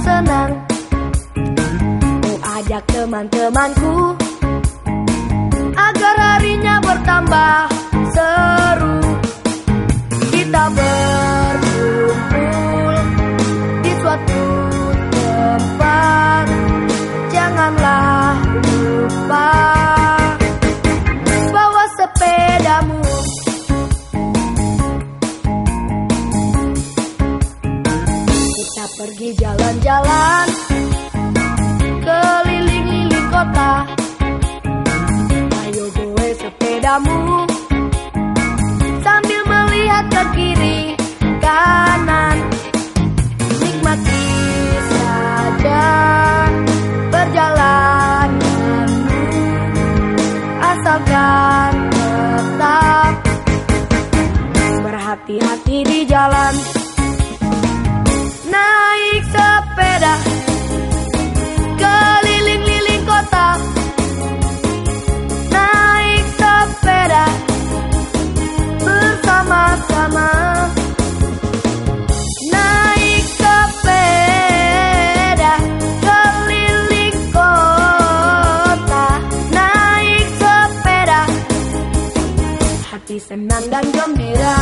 senang. Ku ajak teman-temanku Agar harinya bertambah. Jalan-jalan Hati senang dan gembira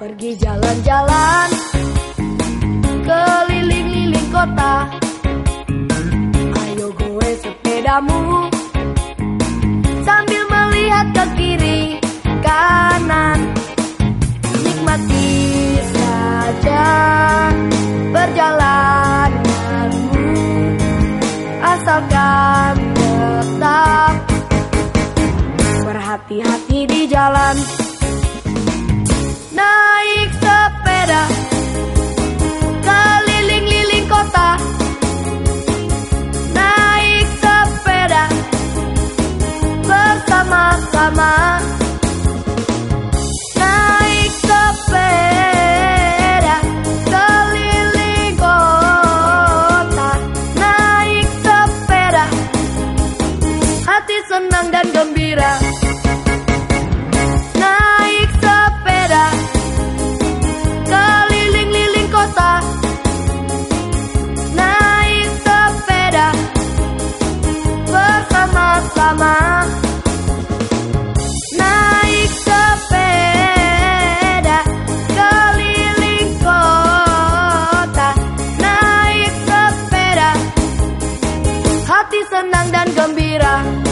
pergi jalan-jalan Keliling-liling kota. Ayo gue sepedamu. Sambil melihat ke kiri kanan Nikmati saja perjalananmu. Asalkan tetap Berhati-hati di jalan lama. Naik sepeda keliling kota. Naik sepeda. Hati senang dan gembira.